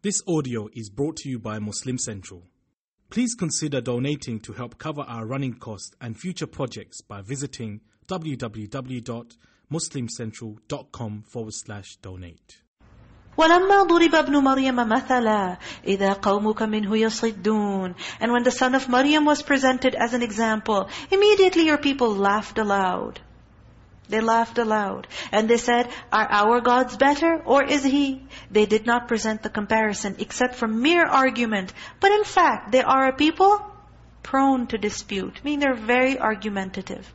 This audio is brought to you by Muslim Central. Please consider donating to help cover our running costs and future projects by visiting www.muslimcentral.com forward slash donate. ولما ضرب ابن مريم مثلا إذا قومك منه يصدون And when the son of Maryam was presented as an example, immediately your people laughed aloud. They laughed aloud. And they said, are our gods better or is he? They did not present the comparison except for mere argument. But in fact, they are a people prone to dispute. Meaning they're very argumentative.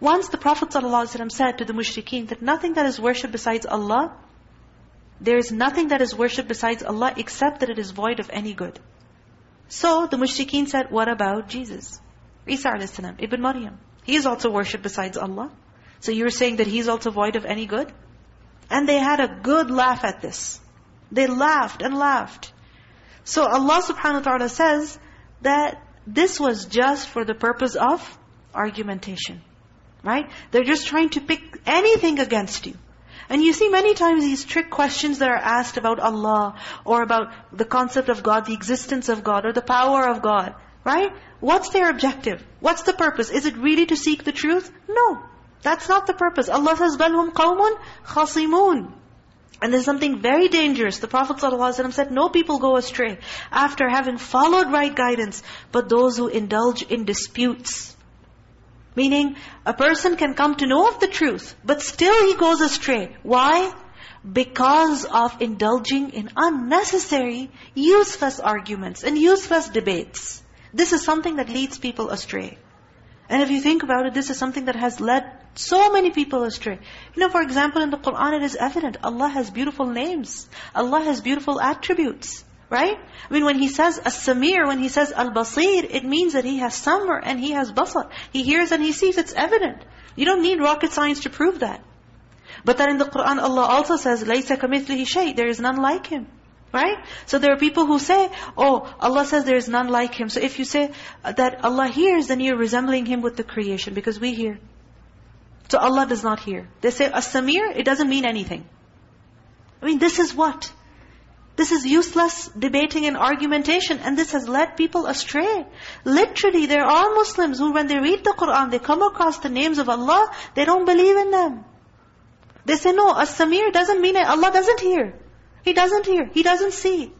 Once the Prophet ﷺ said to the mushrikeen that nothing that is worshipped besides Allah, there is nothing that is worshipped besides Allah except that it is void of any good. So the mushrikeen said, what about Jesus? Isa a.s. Ibn Maryam. He is also worshipped besides Allah. So you're saying that he's also void of any good? And they had a good laugh at this. They laughed and laughed. So Allah subhanahu wa ta'ala says that this was just for the purpose of argumentation. Right? They're just trying to pick anything against you. And you see many times these trick questions that are asked about Allah or about the concept of God, the existence of God or the power of God. Right? What's their objective? What's the purpose? Is it really to seek the truth? No. That's not the purpose. Allah says, بَلْهُمْ قَوْمٌ خَصِمُونَ and there's something very dangerous. The Prophet ﷺ said, no people go astray after having followed right guidance, but those who indulge in disputes. Meaning, a person can come to know of the truth, but still he goes astray. Why? Because of indulging in unnecessary, useless arguments and useless debates. This is something that leads people astray. And if you think about it, this is something that has led so many people astray. You know, for example, in the Qur'an it is evident, Allah has beautiful names. Allah has beautiful attributes. Right? I mean, when He says As-Sami', when He says Al-Basir, it means that He has Samr and He has Basar. He hears and He sees. It's evident. You don't need rocket science to prove that. But then in the Qur'an, Allah also says, لَيْسَ كَمِثْلِهِ شَيْءٍ There is none like Him. Right? So there are people who say, oh, Allah says there is none like Him. So if you say that Allah hears, then you're resembling Him with the creation because we hear. So Allah does not hear. They say, as-sami', it doesn't mean anything. I mean, this is what? This is useless debating and argumentation and this has led people astray. Literally, there are Muslims who when they read the Qur'an, they come across the names of Allah, they don't believe in them. They say, no, as-sami' doesn't mean it. Allah doesn't hear. He doesn't hear. He doesn't see.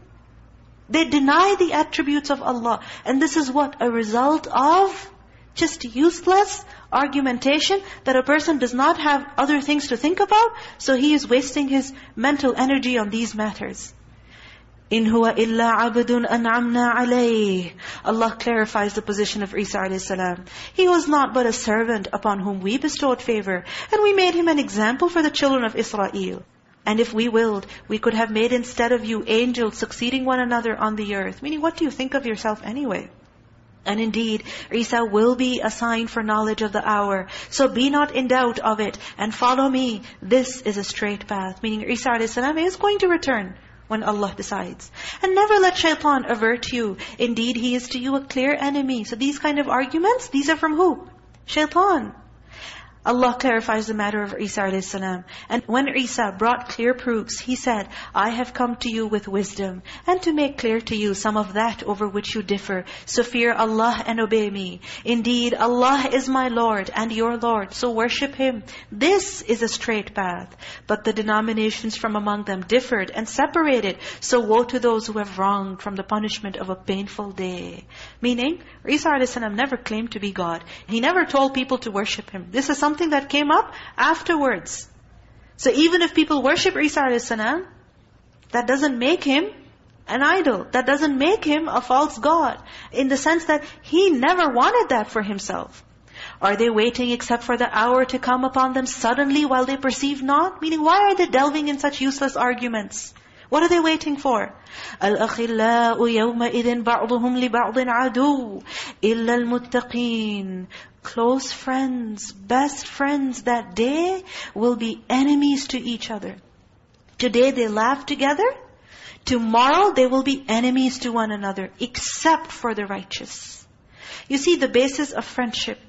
They deny the attributes of Allah. And this is what? A result of just useless argumentation that a person does not have other things to think about, so he is wasting his mental energy on these matters. Inhu huwa illa abdun an'amna alayh. Allah clarifies the position of Isa a.s. He was not but a servant upon whom we bestowed favor, and we made him an example for the children of Israel. And if we willed, we could have made instead of you angels succeeding one another on the earth. Meaning, what do you think of yourself anyway? And indeed, Isa will be a sign for knowledge of the hour. So be not in doubt of it and follow me. This is a straight path. Meaning Isa a.s. is going to return when Allah decides. And never let shaitan avert you. Indeed, he is to you a clear enemy. So these kind of arguments, these are from who? Shaitan. Allah clarifies the matter of Isa a.s. And when Isa brought clear proofs, He said, I have come to you with wisdom, and to make clear to you some of that over which you differ. So fear Allah and obey me. Indeed, Allah is my Lord and your Lord, so worship Him. This is a straight path. But the denominations from among them differed and separated. So woe to those who have wronged from the punishment of a painful day. Meaning, Isa a.s. never claimed to be God. He never told people to worship Him. This is something that came up afterwards. So even if people worship Isa a.s., that doesn't make him an idol. That doesn't make him a false god. In the sense that he never wanted that for himself. Are they waiting except for the hour to come upon them suddenly while they perceive not? Meaning, why are they delving in such useless arguments? What are they waiting for? الْأَخِلَّاءُ يَوْمَئِذٍ بَعْضُهُمْ لِبَعْضٍ عَدُوٌ إِلَّا الْمُتَّقِينَ Close friends, best friends that day will be enemies to each other. Today they laugh together. Tomorrow they will be enemies to one another, except for the righteous. You see, the basis of friendship,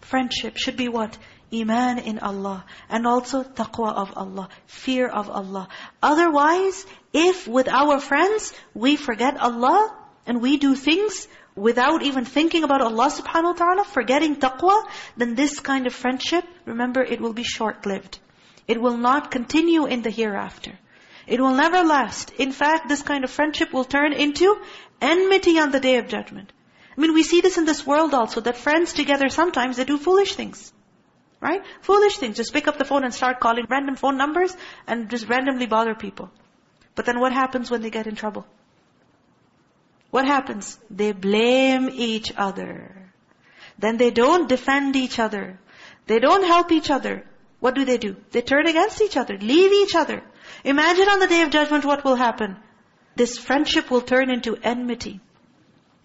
friendship should be what? Iman in Allah. And also taqwa of Allah. Fear of Allah. Otherwise, if with our friends, we forget Allah, and we do things without even thinking about Allah subhanahu wa ta'ala, forgetting taqwa, then this kind of friendship, remember, it will be short-lived. It will not continue in the hereafter. It will never last. In fact, this kind of friendship will turn into enmity on the Day of Judgment. I mean, we see this in this world also, that friends together sometimes, they do foolish things. Right? Foolish things. Just pick up the phone and start calling random phone numbers and just randomly bother people. But then what happens when they get in trouble? What happens? They blame each other. Then they don't defend each other. They don't help each other. What do they do? They turn against each other, leave each other. Imagine on the Day of Judgment what will happen. This friendship will turn into enmity.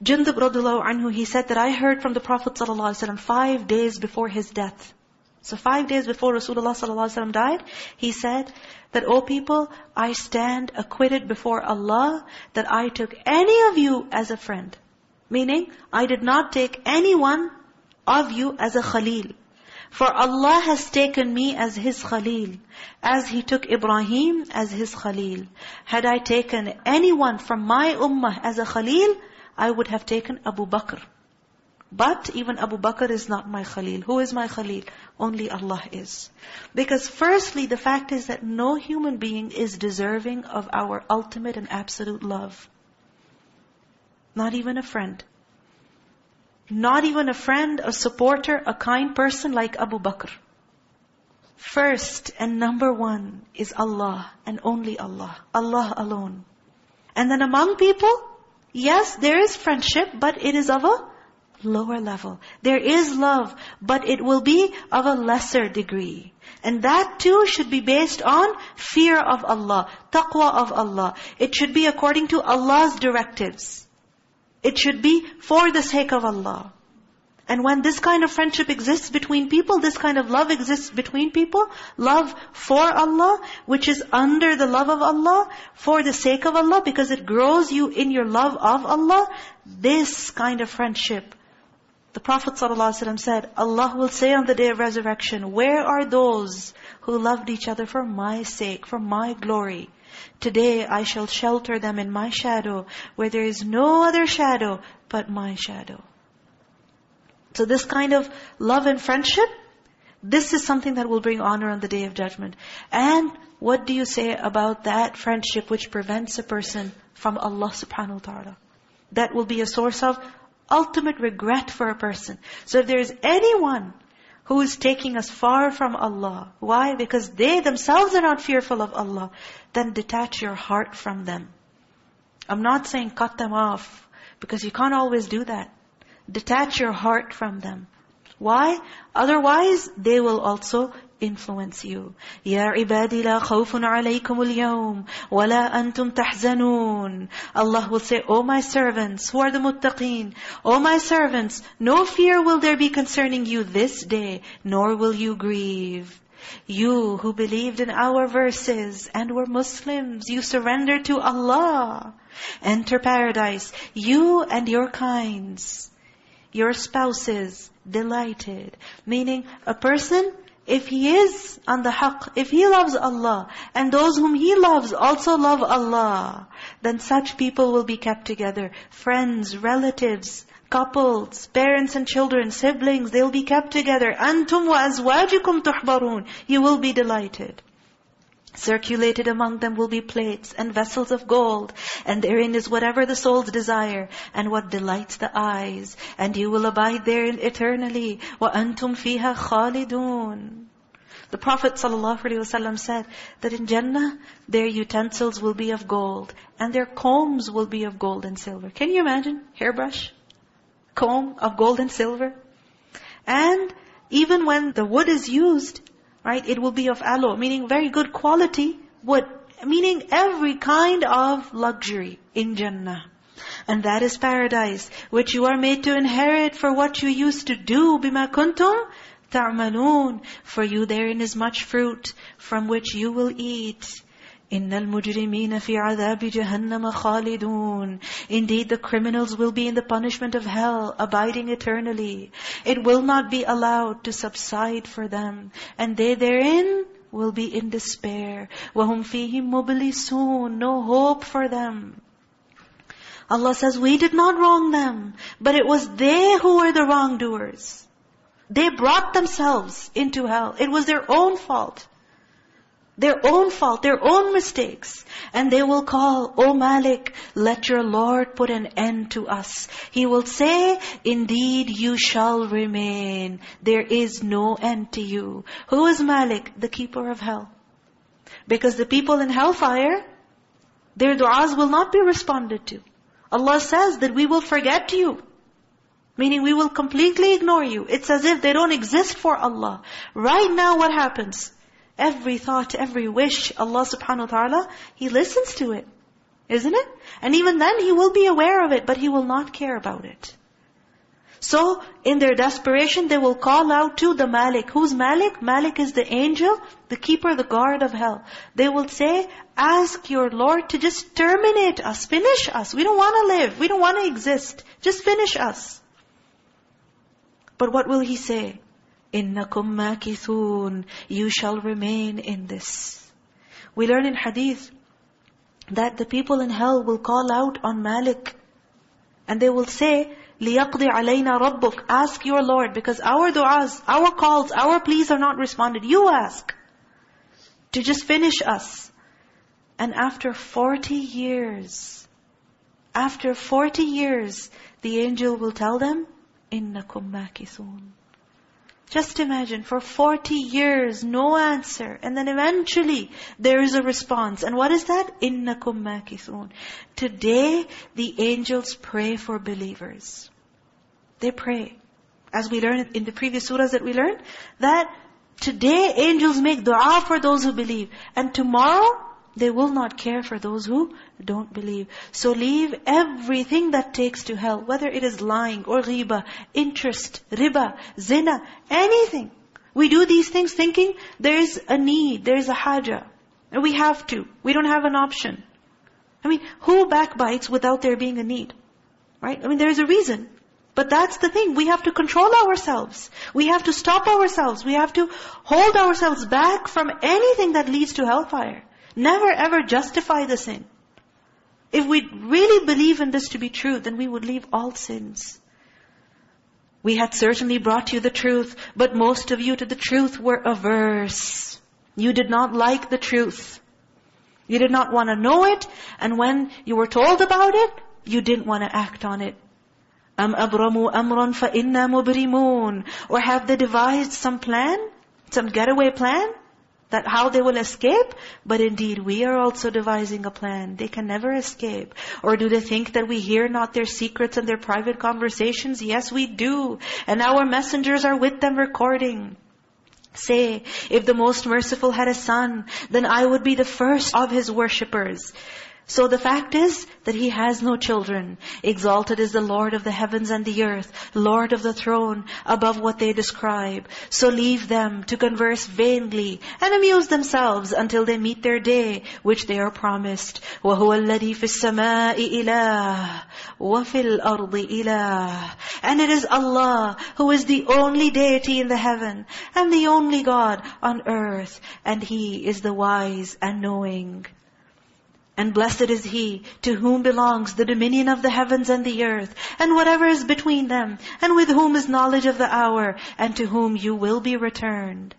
Jundub radiallahu anhu, he said that I heard from the Prophet ﷺ five days before his death. So five days before Rasulullah ﷺ died, he said that, O people, I stand acquitted before Allah that I took any of you as a friend. Meaning, I did not take anyone of you as a khalil. For Allah has taken me as His Khalil, as He took Ibrahim as His Khalil. Had I taken anyone from my ummah as a Khalil, I would have taken Abu Bakr. But even Abu Bakr is not my Khalil. Who is my Khalil? Only Allah is. Because firstly, the fact is that no human being is deserving of our ultimate and absolute love. Not even a friend. Not even a friend, a supporter, a kind person like Abu Bakr. First and number one is Allah and only Allah. Allah alone. And then among people, yes, there is friendship, but it is of a lower level. There is love, but it will be of a lesser degree. And that too should be based on fear of Allah, taqwa of Allah. It should be according to Allah's directives. It should be for the sake of Allah. And when this kind of friendship exists between people, this kind of love exists between people, love for Allah, which is under the love of Allah, for the sake of Allah, because it grows you in your love of Allah, this kind of friendship. The Prophet ﷺ said, Allah will say on the day of resurrection, where are those who loved each other for my sake, for my glory? Today I shall shelter them in my shadow, where there is no other shadow but my shadow. So this kind of love and friendship, this is something that will bring honor on the Day of Judgment. And what do you say about that friendship which prevents a person from Allah subhanahu wa ta'ala? That will be a source of ultimate regret for a person. So if there is anyone who is taking us far from Allah, why? Because they themselves are not fearful of Allah, then detach your heart from them. I'm not saying cut them off, because you can't always do that. Detach your heart from them. Why? Otherwise, they will also influence you. يَا عِبَادِ لَا خَوْفٌ عَلَيْكُمُ الْيَوْمِ وَلَا أَنْتُمْ تَحْزَنُونَ Allah will say, O my servants, who are the muttaqeen, O my servants, no fear will there be concerning you this day, nor will you grieve. You who believed in our verses and were Muslims, you surrender to Allah. Enter paradise, you and your kinds your spouses delighted. Meaning, a person, if he is on the haqq, if he loves Allah, and those whom he loves also love Allah, then such people will be kept together. Friends, relatives, couples, parents and children, siblings, they'll be kept together. أَنْتُمْ وَأَزْوَاجُكُمْ تُحْبَرُونَ You will be delighted. Circulated among them will be plates and vessels of gold, and therein is whatever the souls desire, and what delights the eyes, and you will abide therein eternally. وَأَنْتُمْ فِيهَا خَالِدُونَ The Prophet ﷺ said that in Jannah, their utensils will be of gold, and their combs will be of gold and silver. Can you imagine? Hairbrush, comb of gold and silver. And even when the wood is used, Right? It will be of aloe, meaning very good quality wood. Meaning every kind of luxury in Jannah. And that is paradise, which you are made to inherit for what you used to do. بِمَا كُنْتُمْ تَعْمَلُونَ For you therein is much fruit from which you will eat. إِنَّ الْمُجْرِمِينَ فِي عَذَابِ جَهَنَّمَ خَالِدُونَ Indeed, the criminals will be in the punishment of hell, abiding eternally. It will not be allowed to subside for them. And they therein will be in despair. وَهُمْ فِيهِمْ مُبْلِسُونَ No hope for them. Allah says, we did not wrong them, but it was they who were the wrongdoers. They brought themselves into hell. It was their own fault. Their own fault, their own mistakes. And they will call, O Malik, let your Lord put an end to us. He will say, indeed you shall remain. There is no end to you. Who is Malik? The keeper of hell. Because the people in hellfire, their du'as will not be responded to. Allah says that we will forget you. Meaning we will completely ignore you. It's as if they don't exist for Allah. Right now what happens? Every thought, every wish, Allah subhanahu wa ta'ala, He listens to it. Isn't it? And even then He will be aware of it, but He will not care about it. So, in their desperation, they will call out to the Malik. Who's Malik? Malik is the angel, the keeper, the guard of hell. They will say, ask your Lord to just terminate us, finish us. We don't want to live. We don't want to exist. Just finish us. But what will He say? إِنَّكُمْ مَاكِثُونَ You shall remain in this. We learn in hadith that the people in hell will call out on Malik. And they will say, لِيَقْضِ عَلَيْنَا رَبُّكَ Ask your Lord, because our du'as, our calls, our pleas are not responded. You ask. To just finish us. And after 40 years, after 40 years, the angel will tell them, إِنَّكُمْ مَاكِثُونَ just imagine, for 40 years, no answer. And then eventually, there is a response. And what is that? إِنَّكُمْ مَاكِثُونَ Today, the angels pray for believers. They pray. As we learned in the previous surahs that we learned, that today angels make dua for those who believe. And tomorrow, they will not care for those who don't believe. So leave everything that takes to hell, whether it is lying or riba, interest, riba, zina, anything. We do these things thinking there is a need, there is a haja. And we have to. We don't have an option. I mean, who backbites without there being a need? Right? I mean, there is a reason. But that's the thing. We have to control ourselves. We have to stop ourselves. We have to hold ourselves back from anything that leads to hellfire. Never ever justify the sin. If we really believe in this to be true, then we would leave all sins. We had certainly brought you the truth, but most of you to the truth were averse. You did not like the truth. You did not want to know it, and when you were told about it, you didn't want to act on it. أَمْ أَبْرَمُوا أَمْرًا فَإِنَّا مُبْرِمُونَ Or have they devised some plan? Some getaway plan? That how they will escape. But indeed, we are also devising a plan. They can never escape. Or do they think that we hear not their secrets and their private conversations? Yes, we do. And our messengers are with them recording. Say, if the Most Merciful had a son, then I would be the first of His worshippers. So the fact is that He has no children. Exalted is the Lord of the heavens and the earth, Lord of the throne, above what they describe. So leave them to converse vainly and amuse themselves until they meet their day, which they are promised. وَهُوَ الَّذِي فِي السَّمَاءِ إِلَهِ وَفِي الْأَرْضِ إِلَهِ And it is Allah who is the only deity in the heaven and the only God on earth. And He is the wise and knowing. And blessed is he to whom belongs the dominion of the heavens and the earth, and whatever is between them, and with whom is knowledge of the hour, and to whom you will be returned.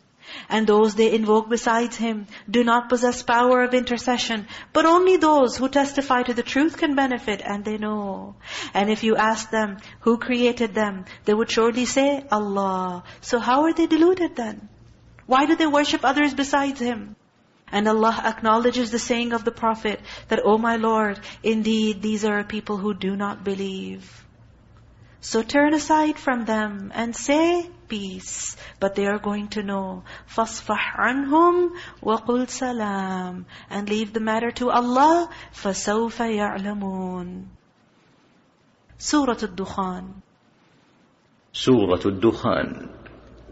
And those they invoke besides Him do not possess power of intercession, but only those who testify to the truth can benefit, and they know. And if you ask them, who created them, they would surely say, Allah. So how are they deluded then? Why do they worship others besides Him? And Allah acknowledges the saying of the Prophet that, O my Lord, indeed these are people who do not believe. So turn aside from them and say peace. But they are going to know. فَاصْفَحْ عَنْهُمْ وَقُلْ سَلَامٌ And leave the matter to Allah. فَسَوْفَ يَعْلَمُونَ Surah Al-Dukhan Surah Al-Dukhan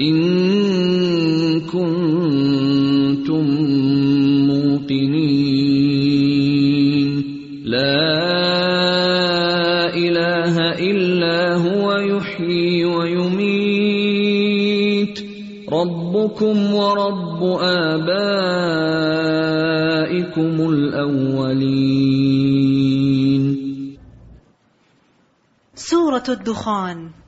إن كنتم موقنين. لا إله إلا هو يحيي ويميت. ربكم ورب آبائكم الأولين. سورة الدخان.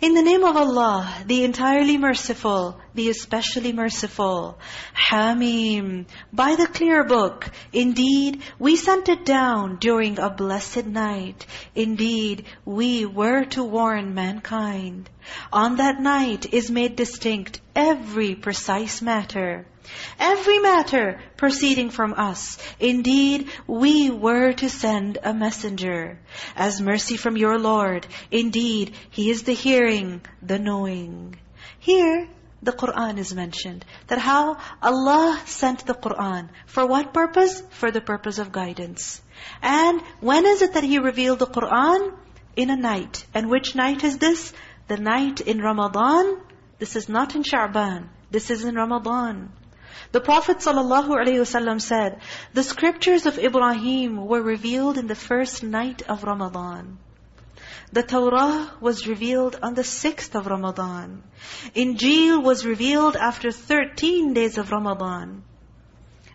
In the name of Allah, the entirely merciful, the especially merciful. Hamim. By the clear book. Indeed, we sent it down during a blessed night. Indeed, we were to warn mankind. On that night is made distinct every precise matter. Every matter proceeding from us. Indeed, we were to send a messenger. As mercy from your Lord. Indeed, He is the hearing, the knowing. Here, the Qur'an is mentioned. That how Allah sent the Qur'an. For what purpose? For the purpose of guidance. And when is it that He revealed the Qur'an? In a night. And which night is this? The night in Ramadan. This is not in Sha'ban. This is in Ramadan. The Prophet ﷺ said, the scriptures of Ibrahim were revealed in the first night of Ramadan. The Torah was revealed on the sixth of Ramadan. Injil was revealed after 13 days of Ramadan.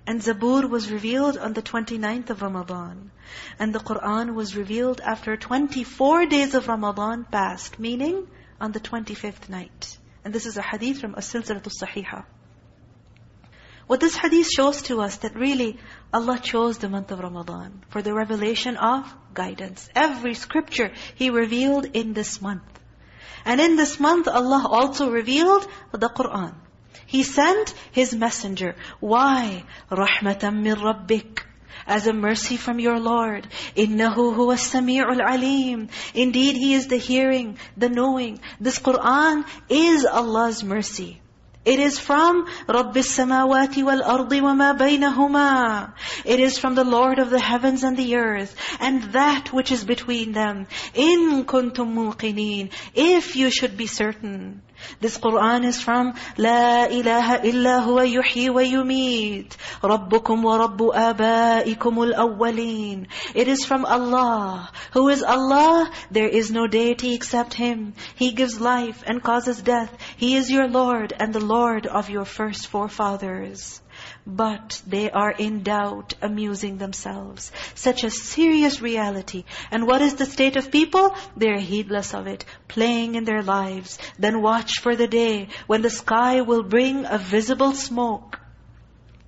And Zabur was revealed on the 29th of Ramadan. And the Qur'an was revealed after 24 days of Ramadan passed, meaning on the 25th night. And this is a hadith from As-Silsilatul Sahihah. What this hadith shows to us that really Allah chose the month of Ramadan for the revelation of guidance. Every scripture He revealed in this month. And in this month Allah also revealed the Qur'an. He sent His messenger. Why? رَحْمَةً مِّن رَبِّكَ as a mercy from your Lord. إِنَّهُ هُوَ السَّمِيعُ الْعَلِيمُ Indeed, He is the hearing, the knowing. This Qur'an is Allah's mercy. It is from رَبِّ السَّمَاوَاتِ وَالْأَرْضِ وَمَا بَيْنَهُمَا It is from the Lord of the heavens and the earth, and that which is between them. إِن كُنْتُم مُوقِنِينَ If you should be certain. This Qur'an is from لا إله إلا هو يحيي ويميت ربكم ورب آبائكم الأولين It is from Allah. Who is Allah? There is no deity except Him. He gives life and causes death. He is your Lord and the Lord of your first forefathers. But they are in doubt, amusing themselves. Such a serious reality. And what is the state of people? They are heedless of it, playing in their lives. Then watch for the day when the sky will bring a visible smoke.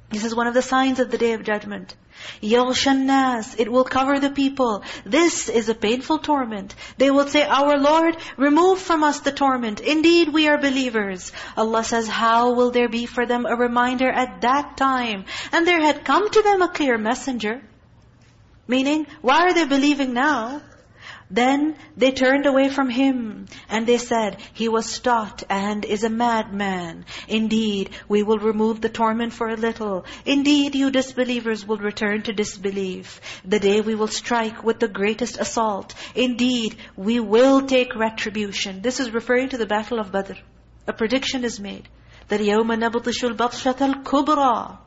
This is one of the signs of the Day of Judgment. يَغْشَ النَّاسِ It will cover the people. This is a painful torment. They will say, Our Lord, remove from us the torment. Indeed, we are believers. Allah says, how will there be for them a reminder at that time? And there had come to them a clear messenger. Meaning, why are they believing now? Then they turned away from Him and they said, He was stout and is a madman. Indeed, we will remove the torment for a little. Indeed, you disbelievers will return to disbelief. The day we will strike with the greatest assault. Indeed, we will take retribution. This is referring to the battle of Badr. A prediction is made that يَوْمَ نَبْطِشُ الْبَطْشَةَ الْكُبْرَى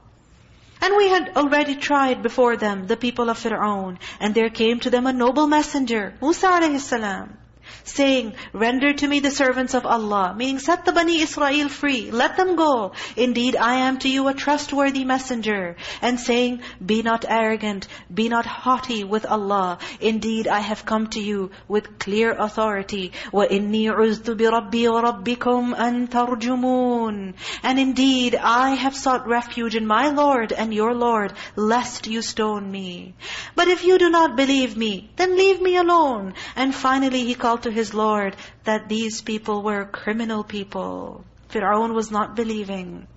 and we had already tried before them, the people of Fir'aun. And there came to them a noble messenger, Musa alayhi salam saying, Render to me the servants of Allah, meaning set the Bani Israel free, let them go. Indeed, I am to you a trustworthy messenger. And saying, Be not arrogant, be not haughty with Allah. Indeed, I have come to you with clear authority. وَإِنِّي عُزْتُ بِرَبِّي وَرَبِّكُمْ أَن تَرْجُمُونَ And indeed, I have sought refuge in my Lord and your Lord, lest you stone me. But if you do not believe me, then leave me alone. And finally, he called to his Lord that these people were criminal people. Fir'aun was not believing.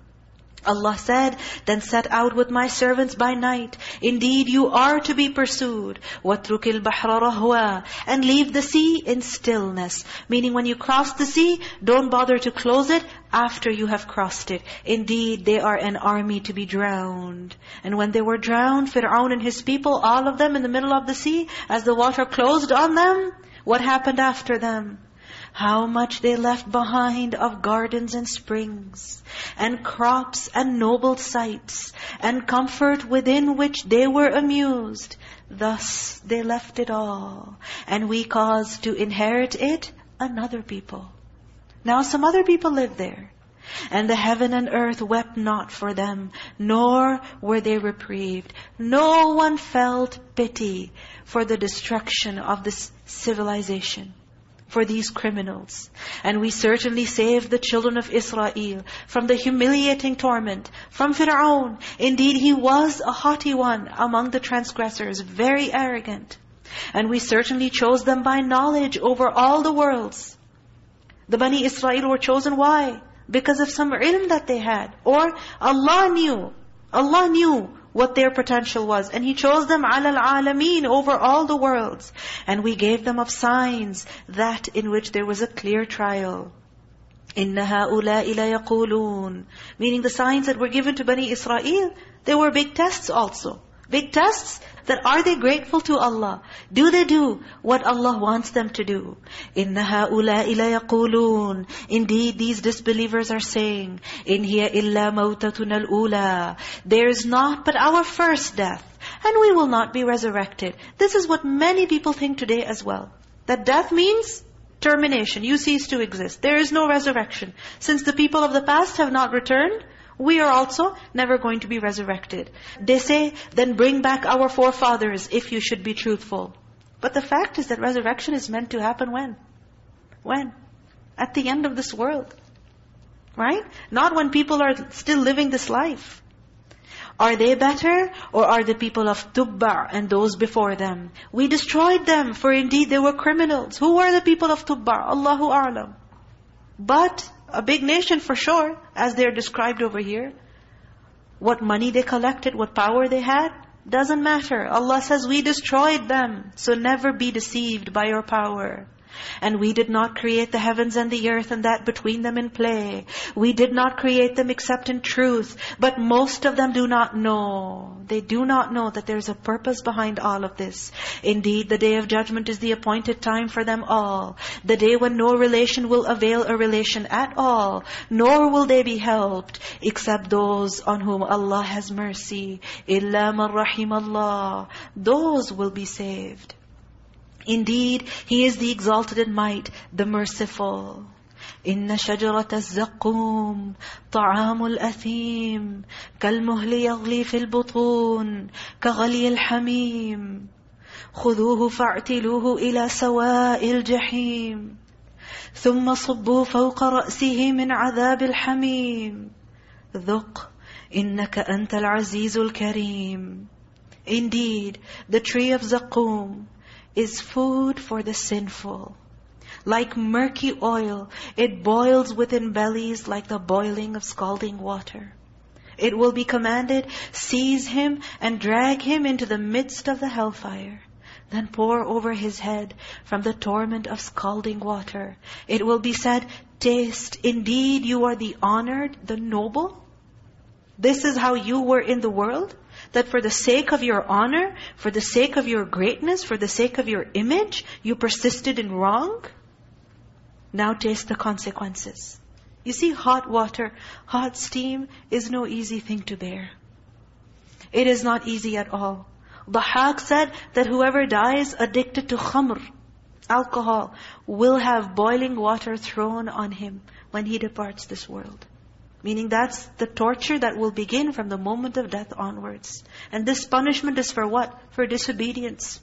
Allah said, then set out with my servants by night. Indeed, you are to be pursued. وَاتْرُكِ الْبَحْرَ رَهْوَى And leave the sea in stillness. Meaning when you cross the sea, don't bother to close it after you have crossed it. Indeed, they are an army to be drowned. And when they were drowned, Fir'aun and his people, all of them in the middle of the sea, as the water closed on them, what happened after them? How much they left behind of gardens and springs, and crops and noble sights, and comfort within which they were amused. Thus they left it all, and we caused to inherit it another people. Now some other people live there. And the heaven and earth wept not for them, nor were they reprieved. No one felt pity for the destruction of this civilization, for these criminals. And we certainly saved the children of Israel from the humiliating torment, from Fir'aun. Indeed, he was a haughty one among the transgressors, very arrogant. And we certainly chose them by knowledge over all the worlds. The Bani Israel were chosen, why? Because of some ilm that they had. Or Allah knew. Allah knew what their potential was. And He chose them عَلَى الْعَالَمِينَ over all the worlds. And we gave them of signs, that in which there was a clear trial. إِنَّ هَؤُلَاءِ لَيَقُولُونَ Meaning the signs that were given to Bani Israel, they were big tests also. Big tests that are they grateful to Allah? Do they do what Allah wants them to do? إِنَّ هَؤُلَاءِ لَيَقُولُونَ Indeed, these disbelievers are saying, إِنْ هِيَ إِلَّا مَوْتَتُنَا الْأُولَى There is not but our first death, and we will not be resurrected. This is what many people think today as well. That death means termination. You cease to exist. There is no resurrection. Since the people of the past have not returned, we are also never going to be resurrected. They say, then bring back our forefathers if you should be truthful. But the fact is that resurrection is meant to happen when? When? At the end of this world. Right? Not when people are still living this life. Are they better or are the people of Tubba and those before them? We destroyed them for indeed they were criminals. Who were the people of Tubba? Allahu A'lam. But a big nation for sure, as they're described over here. What money they collected, what power they had, doesn't matter. Allah says, we destroyed them. So never be deceived by your power. And we did not create the heavens and the earth and that between them in play. We did not create them except in truth. But most of them do not know. They do not know that there's a purpose behind all of this. Indeed, the day of judgment is the appointed time for them all. The day when no relation will avail a relation at all, nor will they be helped, except those on whom Allah has mercy. إِلَّا مَنْ رَحِمَ اللَّهِ Those will be saved. Indeed, He is the exalted in might, the merciful. إن شجرة الزقوم طعام الأثيم كالمهل يغلي في البطون كغلي الحميم خذوه فاعتلوه إلى سواء الجحيم ثم صبوا فوق رأسه من عذاب الحميم ذق إنك أنت العزيز الكريم Indeed, the tree of Zaqum is food for the sinful. Like murky oil, it boils within bellies like the boiling of scalding water. It will be commanded, seize him and drag him into the midst of the hellfire. Then pour over his head from the torment of scalding water. It will be said, taste, indeed you are the honored, the noble. This is how you were in the world? That for the sake of your honor, for the sake of your greatness, for the sake of your image, you persisted in wrong? Now taste the consequences. You see, hot water, hot steam is no easy thing to bear. It is not easy at all. Dhahak said that whoever dies addicted to khamr, alcohol, will have boiling water thrown on him when he departs this world. Meaning that's the torture that will begin from the moment of death onwards. And this punishment is for what? For disobedience.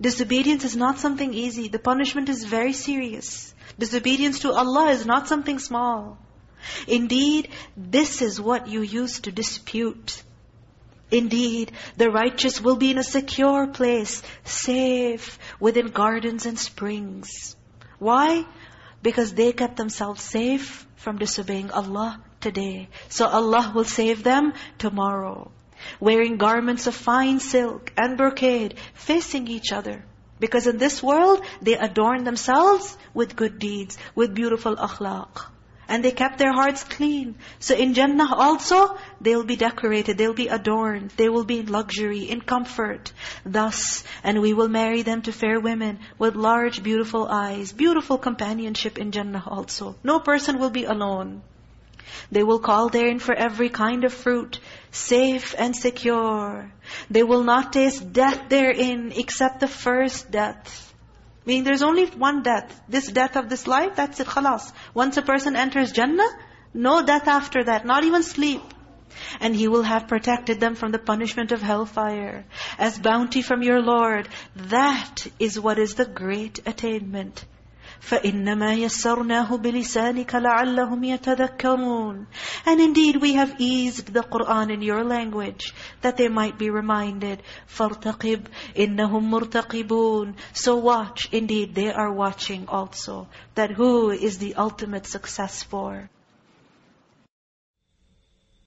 Disobedience is not something easy. The punishment is very serious. Disobedience to Allah is not something small. Indeed, this is what you used to dispute. Indeed, the righteous will be in a secure place, safe, within gardens and springs. Why? Because they kept themselves safe from disobeying Allah today. So Allah will save them tomorrow. Wearing garments of fine silk and brocade, facing each other. Because in this world, they adorn themselves with good deeds, with beautiful akhlaq. And they kept their hearts clean. So in Jannah also, they'll be decorated, they'll be adorned, they will be in luxury, in comfort. Thus, and we will marry them to fair women with large, beautiful eyes, beautiful companionship in Jannah also. No person will be alone. They will call therein for every kind of fruit, safe and secure. They will not taste death therein except the first death. Meaning there's only one death. This death of this life, that's it, khalas. Once a person enters Jannah, no death after that, not even sleep. And He will have protected them from the punishment of hellfire. As bounty from your Lord, that is what is the great attainment. فَإِنَّمَا يَسَّرْنَاهُ بِلِسَانِكَ لَعَلَّهُمْ يَتَذَكَّرُونَ And indeed we have eased the Qur'an in your language, that they might be reminded. فَارْتَقِبْ إِنَّهُمْ مُرْتَقِبُونَ So watch, indeed they are watching also, that who is the ultimate success for.